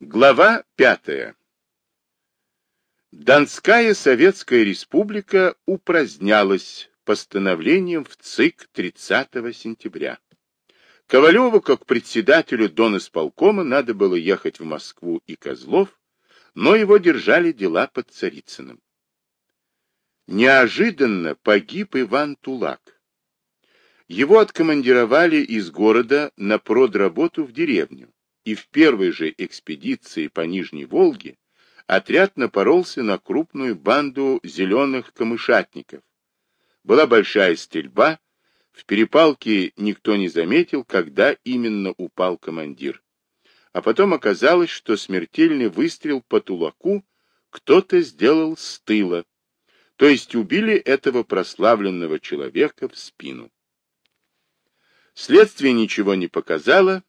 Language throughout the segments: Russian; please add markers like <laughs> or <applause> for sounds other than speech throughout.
Глава пятая. Донская Советская Республика упразднялась постановлением в ЦИК 30 сентября. Ковалеву, как председателю Донисполкома, надо было ехать в Москву и Козлов, но его держали дела под Царицыным. Неожиданно погиб Иван Тулак. Его откомандировали из города на продработу в деревню и в первой же экспедиции по Нижней Волге отряд напоролся на крупную банду зеленых камышатников. Была большая стрельба, в перепалке никто не заметил, когда именно упал командир. А потом оказалось, что смертельный выстрел по тулаку кто-то сделал с тыла, то есть убили этого прославленного человека в спину. Следствие ничего не показало,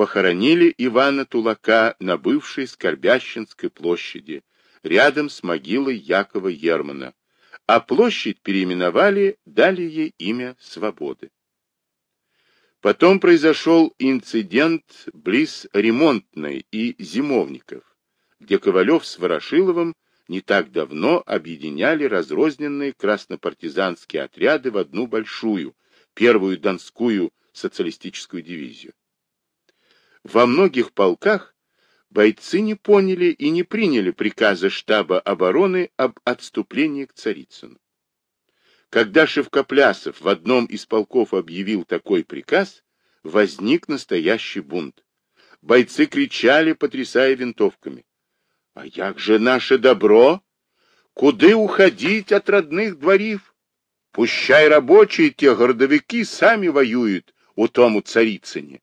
похоронили Ивана Тулака на бывшей Скорбящинской площади, рядом с могилой Якова Ермана, а площадь переименовали, дали ей имя Свободы. Потом произошел инцидент близ Ремонтной и Зимовников, где Ковалев с Ворошиловым не так давно объединяли разрозненные краснопартизанские отряды в одну большую, первую Донскую социалистическую дивизию. Во многих полках бойцы не поняли и не приняли приказа штаба обороны об отступлении к Царицыну. Когда Шевкоплясов в одном из полков объявил такой приказ, возник настоящий бунт. Бойцы кричали, потрясая винтовками. «А як же наше добро? Куды уходить от родных дворів? Пущай рабочие те городовики сами воюют у тому Царицыне.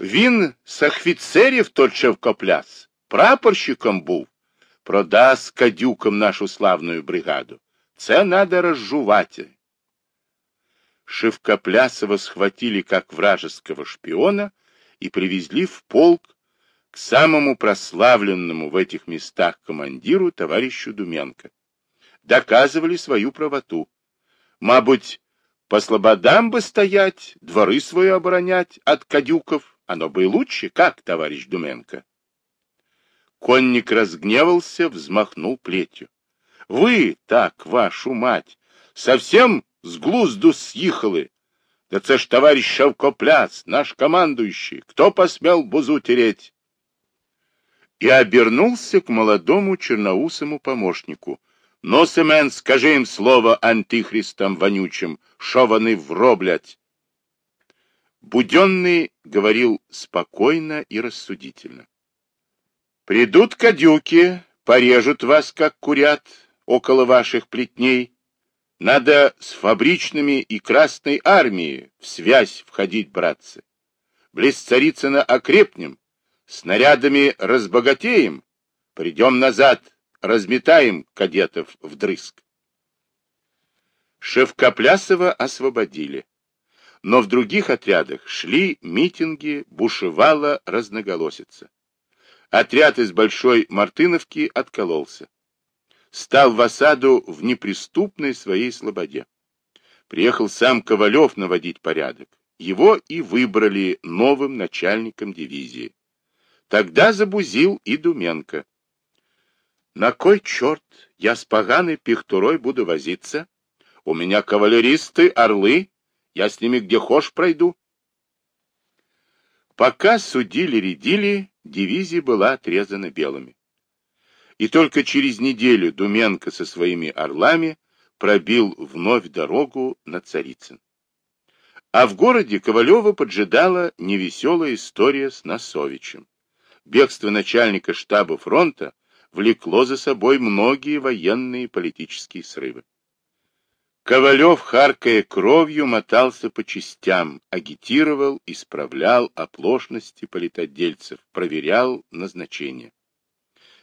Він з офіцерів точив копляс, прапорщиком був. Продасть кадюкам нашу славную бригаду. Це надо разжувати. Шевкоплясова схватили как вражеского шпиона и привезли в полк к самому прославленному в этих местах командиру товарищу Думенко. Доказывали свою правоту. Мабуть, по слободам бы стоять, дворы свои оборонять от кадюков, оно бы и лучше, как, товарищ Думенко? Конник разгневался, взмахнул плетью. Вы, так, вашу мать, совсем с глузду съехали. Да це ж товарищ Шевкопляс, наш командующий. Кто посмел бузу тереть? И обернулся к молодому черноусому помощнику. Но, Семен, скажи им слово антихристам вонючим, шо вони вроблять. Буденный говорил спокойно и рассудительно. «Придут кадюки, порежут вас, как курят, около ваших плетней. Надо с фабричными и Красной армией в связь входить, братцы. Близ Царицына окрепнем, снарядами разбогатеем, придем назад, разметаем кадетов вдрызг». Шевкоплясова освободили но в других отрядах шли митинги, бушевала разноголосица. Отряд из Большой Мартыновки откололся. Стал в осаду в неприступной своей слободе. Приехал сам Ковалев наводить порядок. Его и выбрали новым начальником дивизии. Тогда забузил и Думенко. На кой черт я с поганой пихтурой буду возиться? У меня кавалеристы, орлы, я с ними где хошь пройду. Пока судили-рядили, дивизия была отрезана белыми. И только через неделю Думенко со своими орлами пробил вновь дорогу на Царицын. А в городе Ковалева поджидала невеселая история с Носовичем. Бегство начальника штаба фронта влекло за собой многие военные и политические срывы. Ковалев, харкая кровью, мотался по частям, агитировал, исправлял оплошности политодельцев, проверял назначение.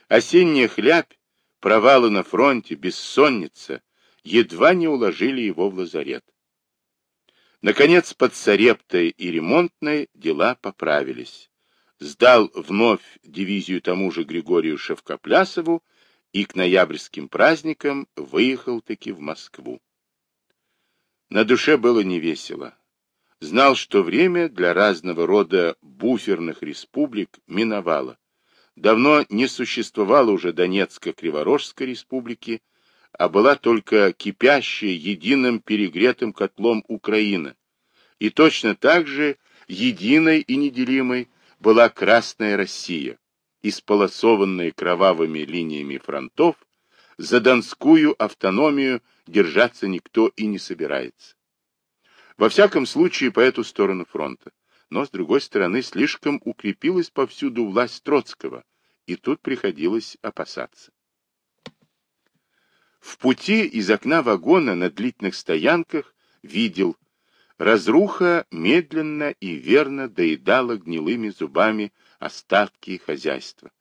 Осенняя хлябь, провалы на фронте, бессонница едва не уложили его в лазарет. Наконец, под Сарептой и Ремонтной дела поправились. Сдал вновь дивизию тому же Григорию Шевкоплясову и к ноябрьским праздникам выехал таки в Москву. На душе было невесело. Знал, что время для разного рода буферных республик миновало. Давно не существовало уже Донецко-Криворожской республики, а была только кипящая единым перегретым котлом Украина. И точно так же единой и неделимой была Красная Россия, исполосованная кровавыми линиями фронтов, за донскую автономию держаться никто и не собирается. Во всяком случае, по эту сторону фронта. Но, с другой стороны, слишком укрепилась повсюду власть Троцкого, и тут приходилось опасаться. В пути из окна вагона на длительных стоянках видел, разруха медленно и верно доедала гнилыми зубами остатки хозяйства.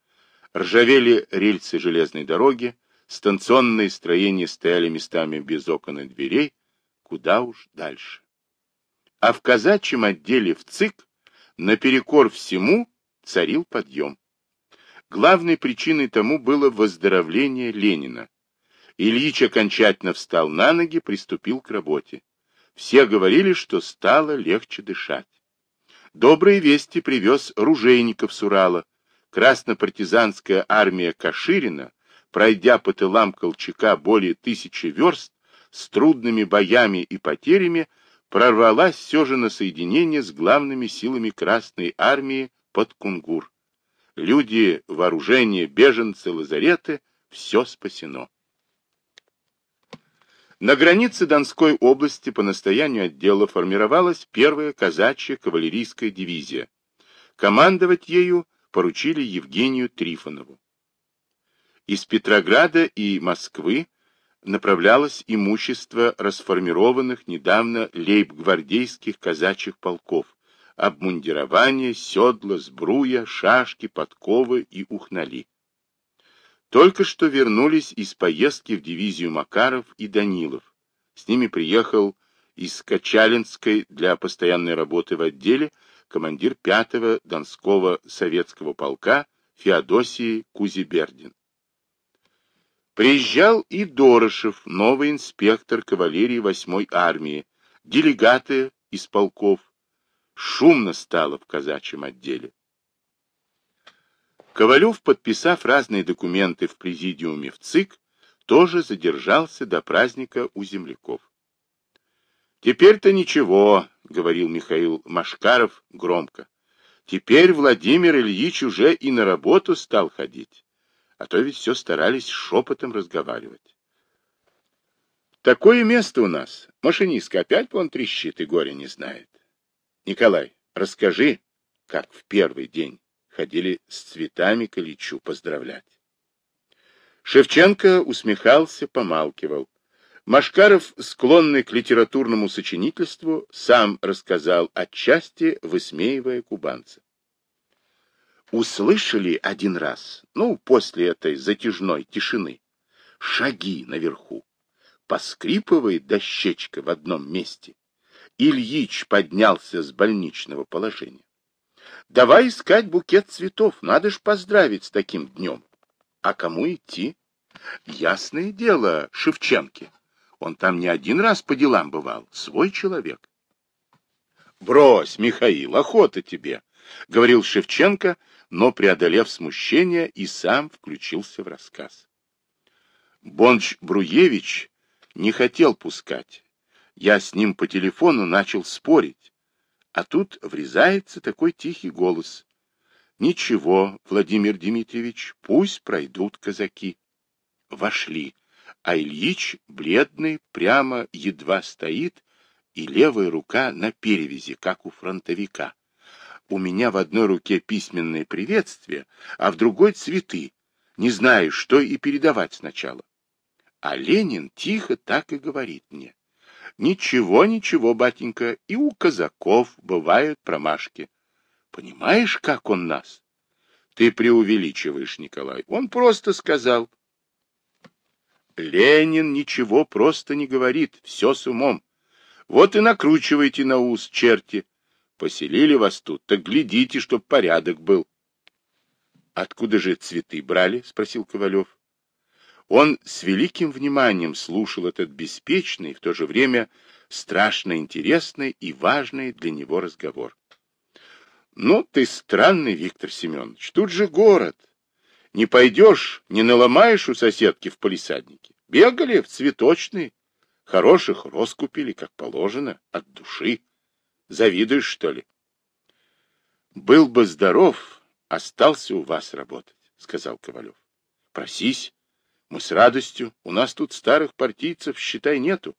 Ржавели рельсы железной дороги, станционные строения стояли местами без окон и дверей, куда уж дальше. А в казачьем отделе в ЦИК, наперекор всему, царил подъем. Главной причиной тому было выздоровление Ленина. Ильич окончательно встал на ноги, приступил к работе. Все говорили, что стало легче дышать. Добрые вести привез Ружейников с Урала. Краснопартизанская армия Каширина, пройдя по тылам Колчака более тысячи верст, с трудными боями и потерями, прорвалась все же на соединение с главными силами Красной Армии под Кунгур. Люди, вооружение, беженцы, лазареты — все спасено. На границе Донской области по настоянию отдела формировалась первая казачья кавалерийская дивизия. Командовать ею поручили Евгению Трифонову. Из Петрограда и Москвы направлялось имущество расформированных недавно лейб-гвардейских казачьих полков, обмундирование, седла, сбруя, шашки, подковы и ухнали. Только что вернулись из поездки в дивизию Макаров и Данилов. С ними приехал из Качалинской для постоянной работы в отделе командир 5-го Донского советского полка Феодосии Кузибердин. Приезжал и Дорошев, новый инспектор кавалерии 8-й армии, делегаты из полков. Шумно стало в казачьем отделе. Ковалев, подписав разные документы в президиуме в ЦИК, тоже задержался до праздника у земляков. «Теперь-то ничего», — говорил Михаил Машкаров громко. «Теперь Владимир Ильич уже и на работу стал ходить а то ведь все старались шепотом разговаривать. Такое место у нас. Машинистка опять вон трещит и горе не знает. Николай, расскажи, как в первый день ходили с цветами к Ильичу поздравлять. Шевченко усмехался, помалкивал. Машкаров, склонный к литературному сочинительству, сам рассказал отчасти, высмеивая кубанца услышали один раз, ну, после этой затяжной тишины, шаги наверху. Поскрипывает дощечка в одном месте. Ильич поднялся с больничного положения. Давай искать букет цветов, надо ж поздравить с таким днем. А кому идти? Ясное дело, Шевченке. Он там не один раз по делам бывал, свой человек. Брось, Михаил, охота тебе, — говорил Шевченко, но, преодолев смущение, и сам включился в рассказ. Бонч Бруевич не хотел пускать. Я с ним по телефону начал спорить. А тут врезается такой тихий голос. Ничего, Владимир Дмитриевич, пусть пройдут казаки. Вошли, а Ильич, бледный, прямо едва стоит, и левая рука на перевязи, как у фронтовика у меня в одной руке письменное приветствие, а в другой цветы. Не знаю, что и передавать сначала. А Ленин тихо так и говорит мне. Ничего, ничего, батенька, и у казаков бывают промашки. Понимаешь, как он нас? Ты преувеличиваешь, Николай. Он просто сказал. Ленин ничего просто не говорит, все с умом. Вот и накручивайте на ус, черти. Поселили вас тут, так глядите, чтоб порядок был. — Откуда же цветы брали? — спросил Ковалев. Он с великим вниманием слушал этот беспечный, в то же время страшно интересный и важный для него разговор. — Ну, ты странный, Виктор Семенович, тут же город. Не пойдешь, не наломаешь у соседки в полисаднике. Бегали в цветочные. Хороших роз купили, как положено, от души. Завидуешь, что ли? Был бы здоров, остался у вас работать, сказал Ковалев. Просись. Мы с радостью. У нас тут старых партийцев, считай, нету.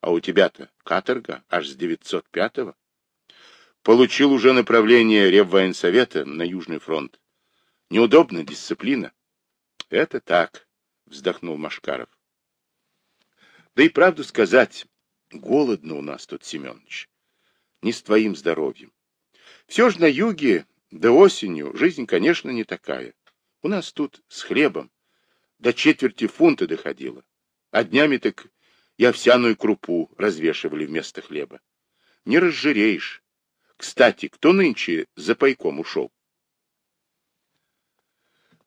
А у тебя-то каторга аж с 905-го. Получил уже направление Реввоенсовета на Южный фронт. Неудобно, дисциплина. Это так, вздохнул Машкаров. Да и правду сказать, голодно у нас тут, Семенович. Не с твоим здоровьем. Все же на юге, да осенью, жизнь, конечно, не такая. У нас тут с хлебом до четверти фунта доходило. А днями так и овсяную крупу развешивали вместо хлеба. Не разжиреешь. Кстати, кто нынче за пайком ушел?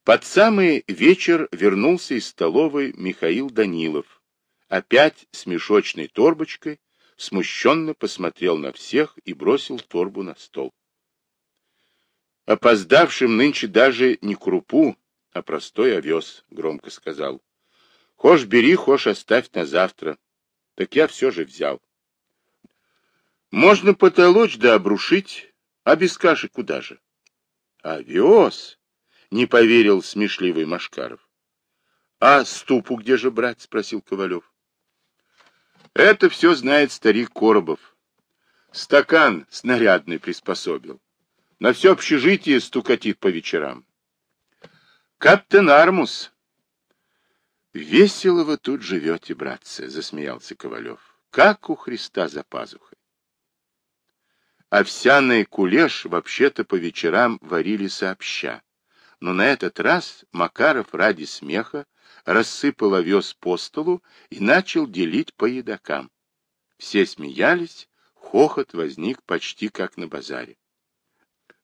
Под самый вечер вернулся из столовой Михаил Данилов. Опять с мешочной торбочкой, смущенно посмотрел на всех и бросил торбу на стол. Опоздавшим нынче даже не крупу, а простой овес, громко сказал. Хошь бери, хошь оставь на завтра. Так я все же взял. Можно потолочь да обрушить, а без каши куда же? Овес, не поверил смешливый Машкаров. А ступу где же брать? Спросил Ковалев. Это все знает старик Коробов. Стакан снарядный приспособил. На все общежитие стукатит по вечерам. Каптен Армус. Весело вы тут живете, братцы, засмеялся Ковалев. Как у Христа за пазухой. Овсяный кулеш вообще-то по вечерам варили сообща. Но на этот раз Макаров ради смеха рассыпал овес по столу и начал делить по едокам. Все смеялись, хохот возник почти как на базаре.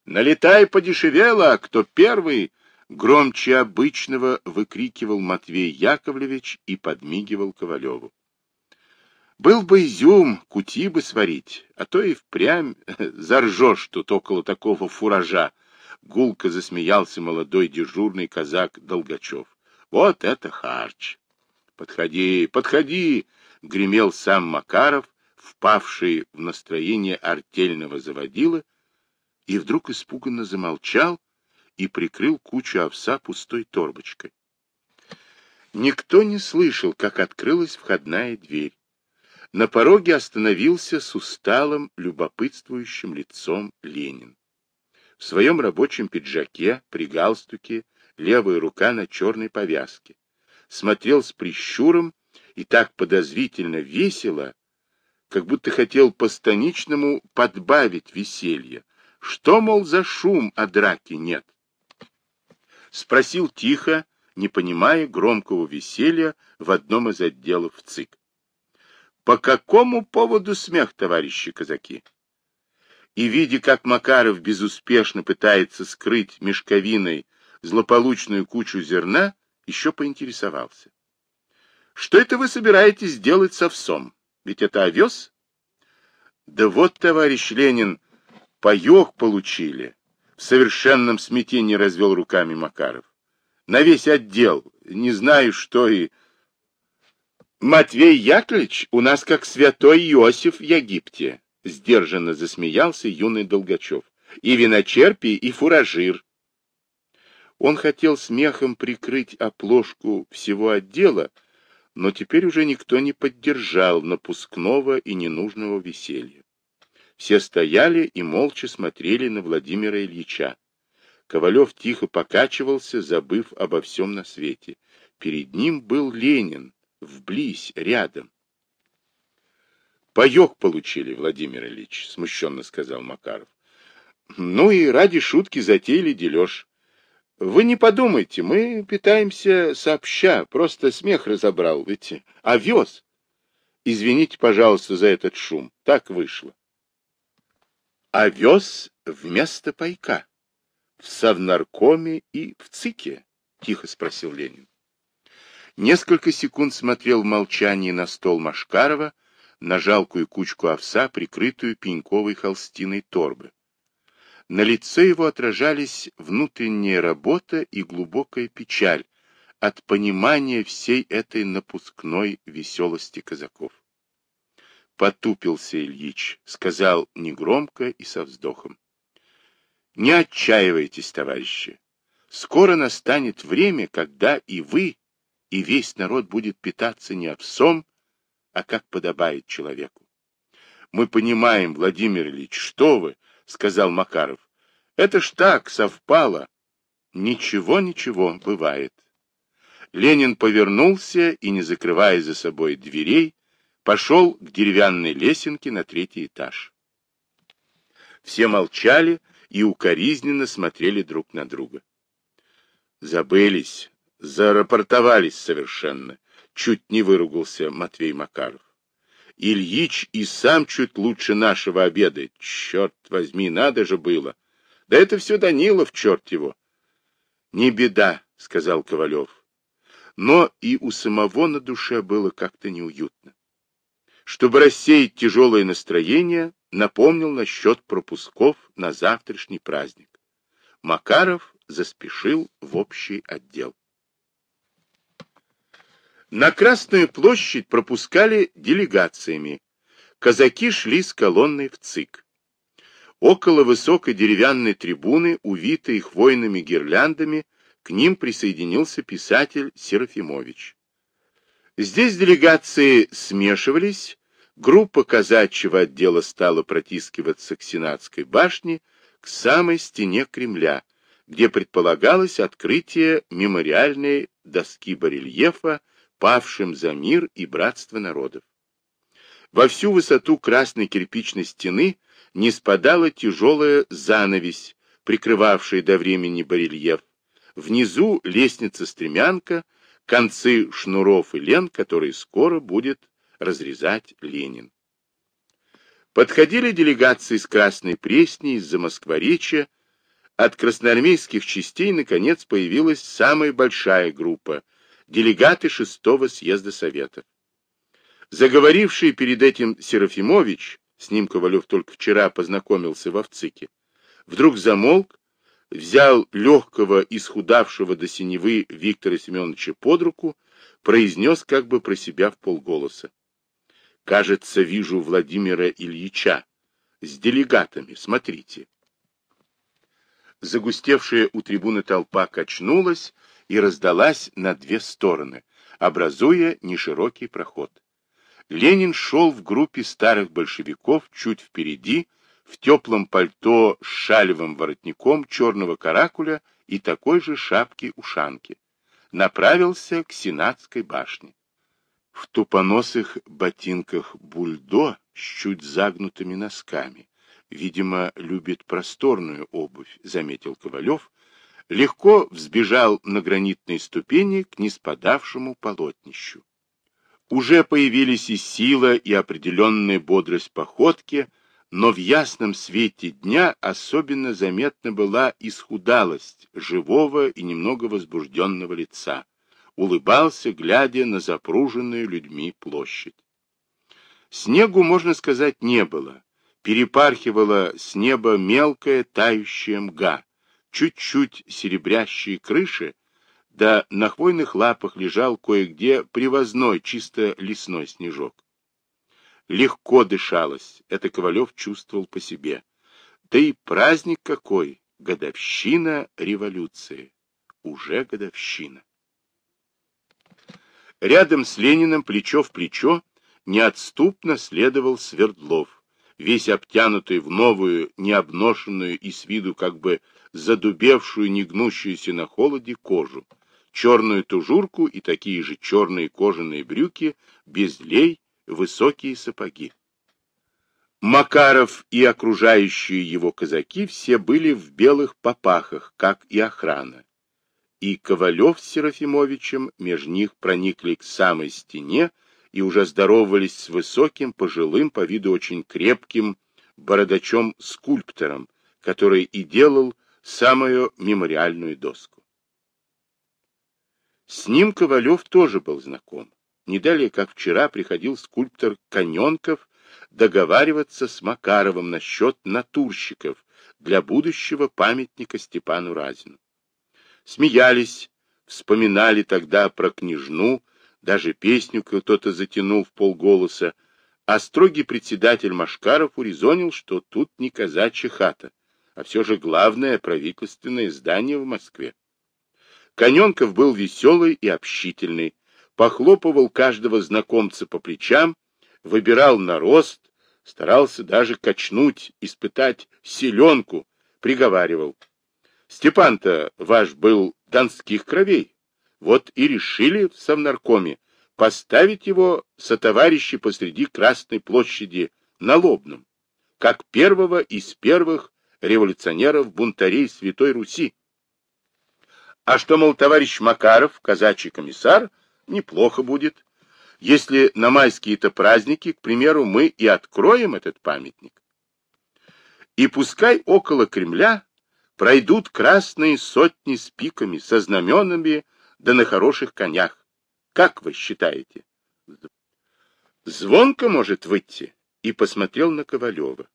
«Налетай подешевело, кто первый!» Громче обычного выкрикивал Матвей Яковлевич и подмигивал Ковалеву. Был бы изюм, кути бы сварить, а то и впрямь <laughs> заржешь тут около такого фуража. Гулко засмеялся молодой дежурный казак Долгачев. Вот это харч! Подходи, подходи! Гремел сам Макаров, впавший в настроение артельного заводила, и вдруг испуганно замолчал и прикрыл кучу овса пустой торбочкой. Никто не слышал, как открылась входная дверь. На пороге остановился с усталым, любопытствующим лицом Ленин. В своем рабочем пиджаке, при галстуке, левая рука на черной повязке. Смотрел с прищуром и так подозрительно весело, как будто хотел по-станичному подбавить веселье. Что, мол, за шум, а драки нет? Спросил тихо, не понимая громкого веселья в одном из отделов ЦИК. По какому поводу смех, товарищи казаки? И, видя, как Макаров безуспешно пытается скрыть мешковиной злополучную кучу зерна, еще поинтересовался. Что это вы собираетесь делать с овсом? Ведь это овес? Да вот, товарищ Ленин, паек получили. В совершенном смятении развел руками Макаров. На весь отдел, не знаю, что и... Матвей Яковлевич у нас как святой Иосиф в Египте, сдержанно засмеялся юный Долгачев. И виночерпий, и фуражир. Он хотел смехом прикрыть оплошку всего отдела, но теперь уже никто не поддержал напускного и ненужного веселья. Все стояли и молча смотрели на Владимира Ильича. Ковалев тихо покачивался, забыв обо всем на свете. Перед ним был Ленин, вблизь, рядом. Паек получили, Владимир Ильич, смущенно сказал Макаров. Ну и ради шутки затеяли дележ. Вы не подумайте, мы питаемся сообща, просто смех разобрал, ведь овес. Извините, пожалуйста, за этот шум, так вышло. Овес вместо пайка. В Совнаркоме и в ЦИКе, тихо спросил Ленин. Несколько секунд смотрел в молчании на стол Машкарова, на жалкую кучку овса, прикрытую пеньковой холстиной торбы. На лице его отражались внутренняя работа и глубокая печаль от понимания всей этой напускной веселости казаков. Потупился Ильич, сказал негромко и со вздохом. Не отчаивайтесь, товарищи. Скоро настанет время, когда и вы, и весь народ будет питаться не овсом, а как подобает человеку. Мы понимаем, Владимир Ильич, что вы, — сказал Макаров. Это ж так, совпало. Ничего, ничего, бывает. Ленин повернулся и, не закрывая за собой дверей, пошел к деревянной лесенке на третий этаж. Все молчали и укоризненно смотрели друг на друга. Забылись, зарапортовались совершенно, чуть не выругался Матвей Макаров. Ильич и сам чуть лучше нашего обедает. Черт возьми, надо же было. Да это все Данилов, черт его. Не беда, сказал Ковалев. Но и у самого на душе было как-то неуютно. Чтобы рассеять тяжелое настроение, напомнил насчет пропусков на завтрашний праздник. Макаров заспешил в общий отдел. На Красную площадь пропускали делегациями. Казаки шли с колонной в ЦИК. Около высокой деревянной трибуны, увитой хвойными гирляндами, к ним присоединился писатель Серафимович. Здесь делегации смешивались, группа казачьего отдела стала протискиваться к Сенатской башне, к самой стене Кремля, где предполагалось открытие мемориальной доски барельефа павшим за мир и братство народов. Во всю высоту красной кирпичной стены не спадала тяжелая занавесь, прикрывавшая до времени барельеф. Внизу лестница-стремянка, концы шнуров и лент, которые скоро будет разрезать Ленин. Подходили делегации из Красной Пресни, из-за Москворечья. От красноармейских частей, наконец, появилась самая большая группа делегаты шестого съезда Советов. Заговоривший перед этим Серафимович, с ним Ковалев только вчера познакомился в Овцике, вдруг замолк, взял легкого, исхудавшего до синевы Виктора Семеновича под руку, произнес как бы про себя в полголоса. «Кажется, вижу Владимира Ильича. С делегатами, смотрите». Загустевшая у трибуны толпа качнулась, и раздалась на две стороны, образуя неширокий проход. Ленин шел в группе старых большевиков чуть впереди, в теплом пальто с шалевым воротником черного каракуля и такой же шапки-ушанки. Направился к Сенатской башне. В тупоносых ботинках бульдо с чуть загнутыми носками. Видимо, любит просторную обувь, заметил Ковалев, легко взбежал на гранитные ступени к неспадавшему полотнищу. Уже появились и сила, и определенная бодрость походки, но в ясном свете дня особенно заметна была исхудалость живого и немного возбужденного лица. Улыбался, глядя на запруженную людьми площадь. Снегу, можно сказать, не было. Перепархивала с неба мелкая тающая мга чуть-чуть серебрящие крыши, да на хвойных лапах лежал кое-где привозной, чисто лесной снежок. Легко дышалось, это Ковалев чувствовал по себе. Да и праздник какой, годовщина революции, уже годовщина. Рядом с Лениным плечо в плечо неотступно следовал Свердлов, весь обтянутый в новую, необношенную и с виду как бы задубевшую, негнущуюся на холоде кожу, черную тужурку и такие же черные кожаные брюки, без высокие сапоги. Макаров и окружающие его казаки все были в белых попахах, как и охрана. И Ковалев с Серафимовичем между них проникли к самой стене и уже здоровались с высоким, пожилым, по виду очень крепким бородачом-скульптором, который и делал самую мемориальную доску. С ним Ковалев тоже был знаком. Не далее, как вчера, приходил скульптор Коненков договариваться с Макаровым насчет натурщиков для будущего памятника Степану Разину. Смеялись, вспоминали тогда про княжну, даже песню кто-то затянул в полголоса, а строгий председатель Машкаров урезонил, что тут не казачья хата, а все же главное правительственное здание в Москве. Коненков был веселый и общительный, похлопывал каждого знакомца по плечам, выбирал на рост, старался даже качнуть, испытать селенку, приговаривал. Степан-то ваш был донских кровей, вот и решили в Совнаркоме поставить его сотоварищи посреди Красной площади на Лобном, как первого из первых революционеров-бунтарей Святой Руси. А что, мол, товарищ Макаров, казачий комиссар, неплохо будет, если на майские-то праздники, к примеру, мы и откроем этот памятник. И пускай около Кремля пройдут красные сотни с пиками, со знаменами, да на хороших конях. Как вы считаете? Звонко может выйти. И посмотрел на Ковалева.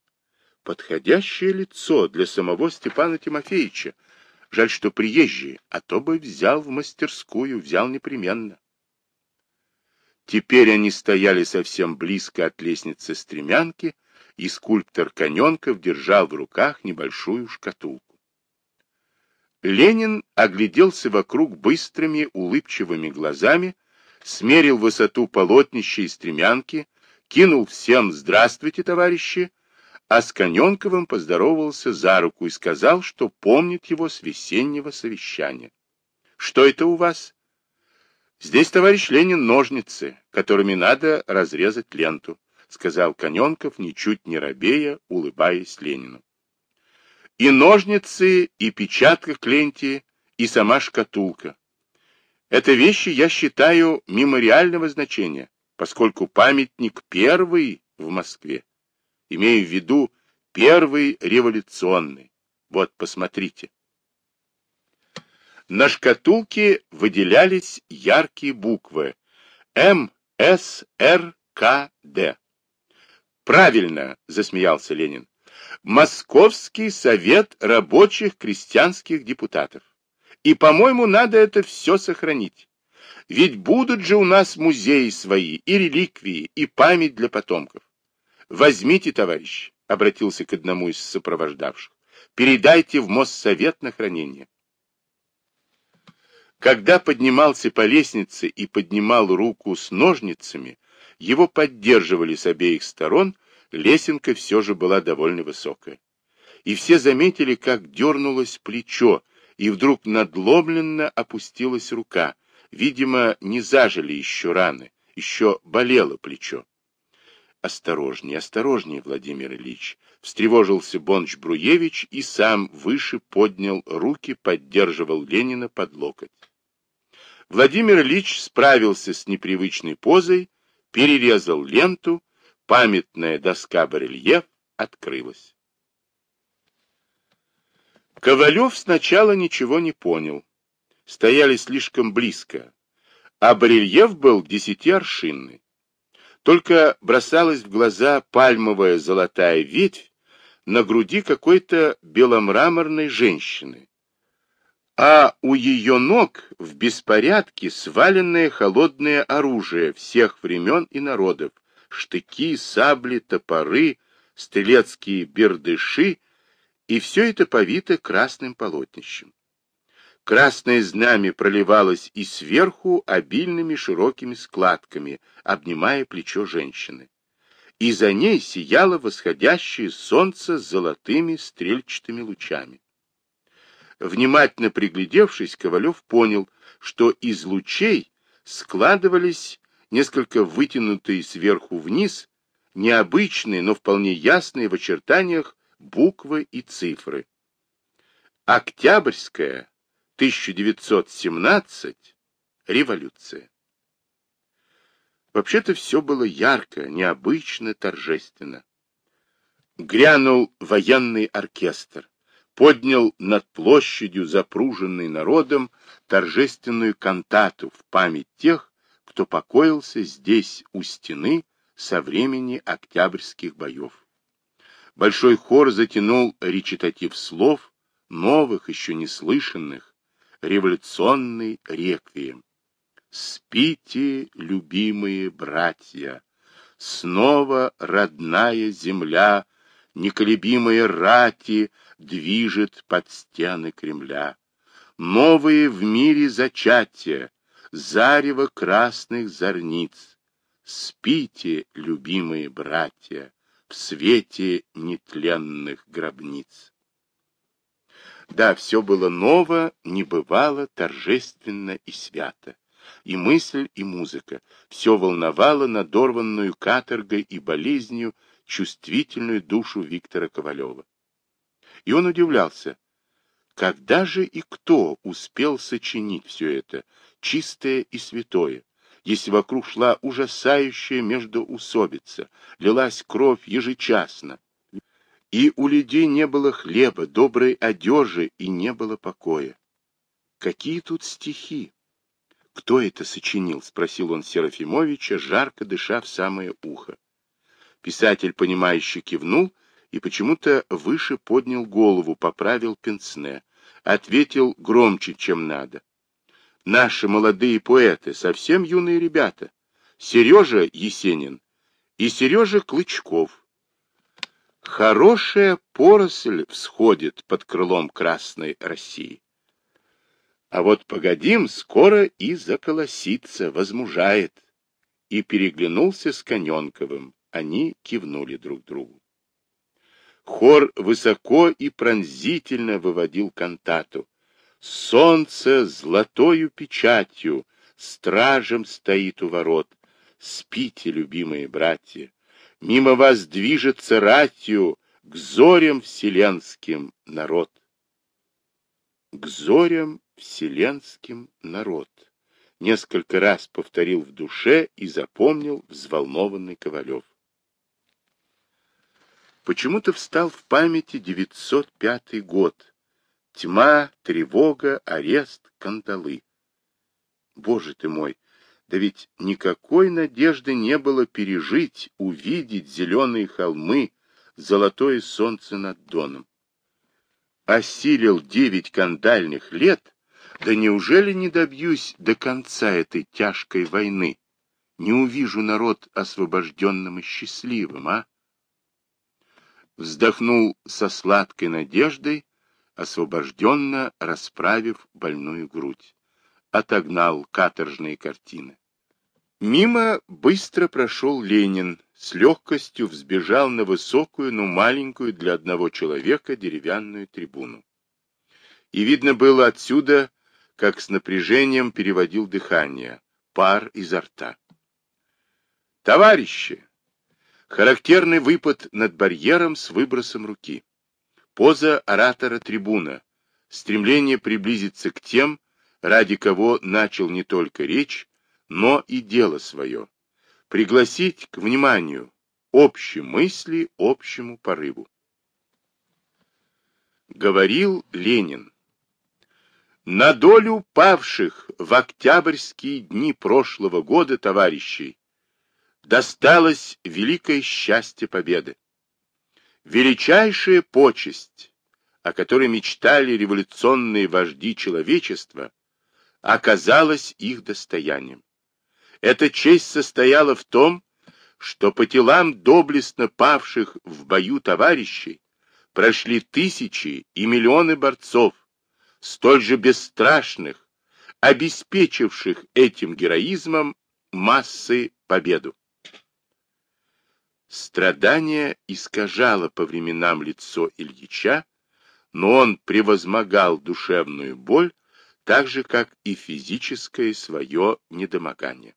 Подходящее лицо для самого Степана Тимофеевича. Жаль, что приезжий, а то бы взял в мастерскую, взял непременно. Теперь они стояли совсем близко от лестницы стремянки, и скульптор Коненков держал в руках небольшую шкатулку. Ленин огляделся вокруг быстрыми улыбчивыми глазами, смерил высоту полотнища и стремянки, кинул всем «Здравствуйте, товарищи!», а с Коненковым поздоровался за руку и сказал, что помнит его с весеннего совещания. «Что это у вас?» «Здесь, товарищ Ленин, ножницы, которыми надо разрезать ленту», сказал Коненков, ничуть не робея, улыбаясь Ленину. «И ножницы, и печатка к ленте, и сама шкатулка. Это вещи, я считаю, мемориального значения, поскольку памятник первый в Москве. Имею в виду первый революционный. Вот, посмотрите. На шкатулке выделялись яркие буквы М, С, Р, К, Д. Правильно, засмеялся Ленин. Московский совет рабочих крестьянских депутатов. И, по-моему, надо это все сохранить. Ведь будут же у нас музеи свои, и реликвии, и память для потомков. Возьмите, товарищ, обратился к одному из сопровождавших, передайте в Моссовет на хранение. Когда поднимался по лестнице и поднимал руку с ножницами, его поддерживали с обеих сторон, лесенка все же была довольно высокая. И все заметили, как дернулось плечо, и вдруг надломленно опустилась рука. Видимо, не зажили еще раны, еще болело плечо. «Осторожнее, осторожнее, Владимир Ильич!» Встревожился Бонч Бруевич и сам выше поднял руки, поддерживал Ленина под локоть. Владимир Ильич справился с непривычной позой, перерезал ленту, памятная доска барельеф открылась. Ковалев сначала ничего не понял. Стояли слишком близко, а барельеф был десятиаршинный. Только бросалась в глаза пальмовая золотая ветвь на груди какой-то беломраморной женщины. А у ее ног в беспорядке сваленное холодное оружие всех времен и народов, штыки, сабли, топоры, стрелецкие бердыши и все это повито красным полотнищем. Красное знамя проливалось и сверху обильными широкими складками, обнимая плечо женщины. И за ней сияло восходящее солнце с золотыми стрельчатыми лучами. Внимательно приглядевшись, Ковалев понял, что из лучей складывались несколько вытянутые сверху вниз, необычные, но вполне ясные в очертаниях буквы и цифры. Октябрьская, 1917, революция. Вообще-то все было ярко, необычно, торжественно. Грянул военный оркестр, поднял над площадью, запруженной народом, торжественную кантату в память тех, кто покоился здесь у стены со времени октябрьских боев. Большой хор затянул речитатив слов, новых, еще не слышанных, революционный реквием. Спите, любимые братья, снова родная земля, неколебимые рати движет под стены Кремля. Новые в мире зачатия, зарево красных зорниц. Спите, любимые братья, в свете нетленных гробниц. Да, все было ново, не бывало, торжественно и свято. И мысль, и музыка. Все волновало надорванную каторгой и болезнью чувствительную душу Виктора Ковалева. И он удивлялся, когда же и кто успел сочинить все это, чистое и святое, если вокруг шла ужасающая междоусобица, лилась кровь ежечасно, и у людей не было хлеба, доброй одежи и не было покоя. Какие тут стихи? Кто это сочинил? Спросил он Серафимовича, жарко дыша в самое ухо. Писатель, понимающе кивнул и почему-то выше поднял голову, поправил пенсне, ответил громче, чем надо. Наши молодые поэты, совсем юные ребята, Сережа Есенин и Сережа Клычков, Хорошая поросль всходит под крылом Красной России. А вот погодим, скоро и заколосится, возмужает. И переглянулся с Коненковым. Они кивнули друг другу. Хор высоко и пронзительно выводил кантату. Солнце золотою печатью стражем стоит у ворот. Спите, любимые братья, Мимо вас движется ратью к зорям вселенским народ. К зорям вселенским народ. Несколько раз повторил в душе и запомнил взволнованный Ковалев. Почему-то встал в памяти 905 год. Тьма, тревога, арест, кандалы. Боже ты мой, да ведь никакой надежды не было пережить, увидеть зеленые холмы, золотое солнце над Доном. Осилил девять кандальных лет, да неужели не добьюсь до конца этой тяжкой войны? Не увижу народ освобожденным и счастливым, а? Вздохнул со сладкой надеждой, освобожденно расправив больную грудь. Отогнал каторжные картины. Мимо быстро прошел Ленин, с легкостью взбежал на высокую, но маленькую для одного человека деревянную трибуну. И видно было отсюда, как с напряжением переводил дыхание, пар изо рта. «Товарищи!» Характерный выпад над барьером с выбросом руки. Поза оратора трибуна. Стремление приблизиться к тем, ради кого начал не только речь, но и дело свое. Пригласить к вниманию общей мысли, общему порыву. Говорил Ленин. На долю павших в октябрьские дни прошлого года товарищей досталось великое счастье победы. Величайшая почесть, о которой мечтали революционные вожди человечества, оказалась их достоянием. Эта честь состояла в том, что по телам доблестно павших в бою товарищей прошли тысячи и миллионы борцов, столь же бесстрашных, обеспечивших этим героизмом массы победу. Страдание искажало по временам лицо Ильича, но он превозмогал душевную боль, так же, как и физическое свое недомогание.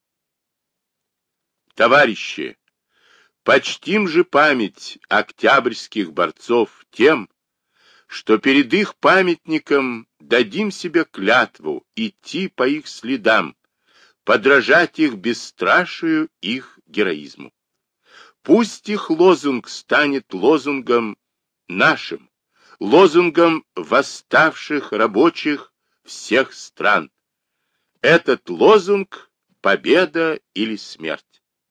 Товарищи, почтим же память октябрьских борцов тем, что перед их памятником дадим себе клятву идти по их следам, подражать их бесстрашию, их героизму. Пусть их лозунг станет лозунгом нашим, лозунгом восставших рабочих всех стран. Этот лозунг — победа или смерть.